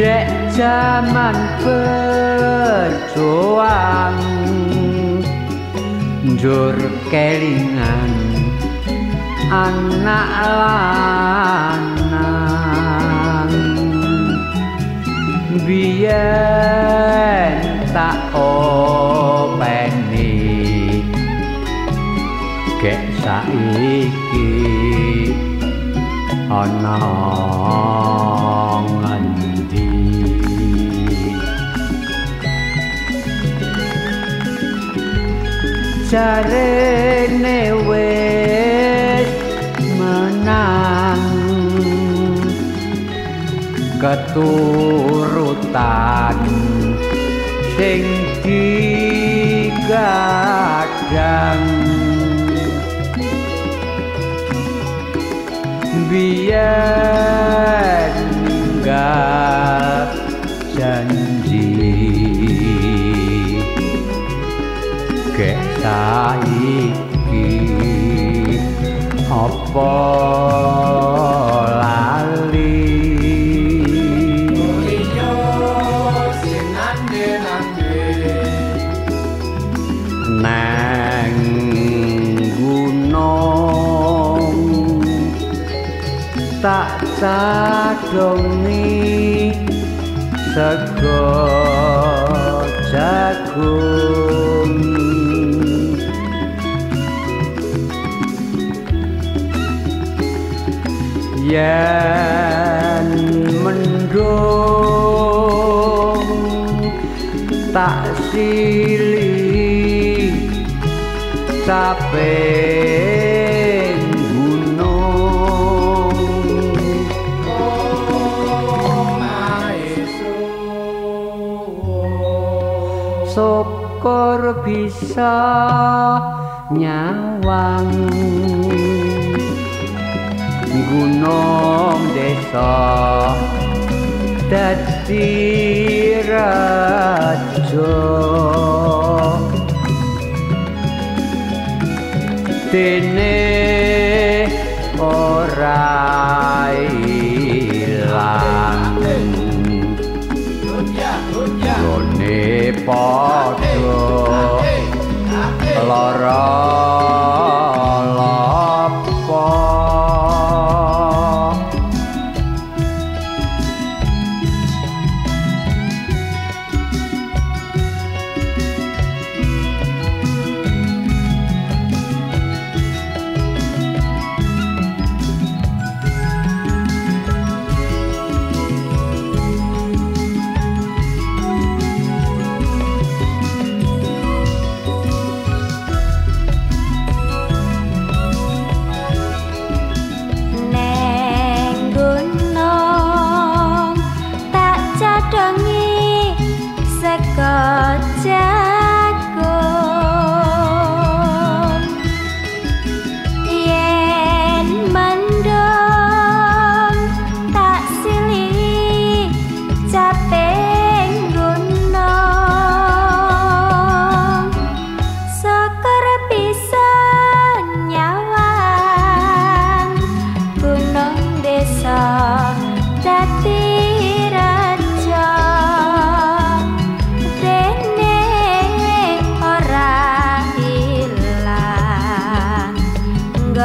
Dek zaman berjuang njur kelingan anak lanang. Biyen tak openi kek saiki ana jarene wis menang keturutan sing digadang biyen saiki apa lali? Iyo nang gunung tak sadongi sego jagung yen mendung tak sili maeso syukur bisa nyawang gunung desa. Dadi raja. Dene ora ilang. Lara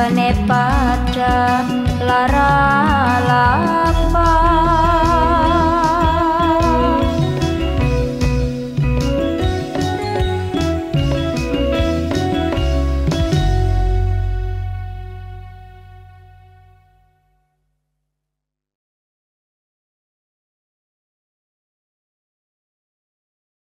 nggone padha lara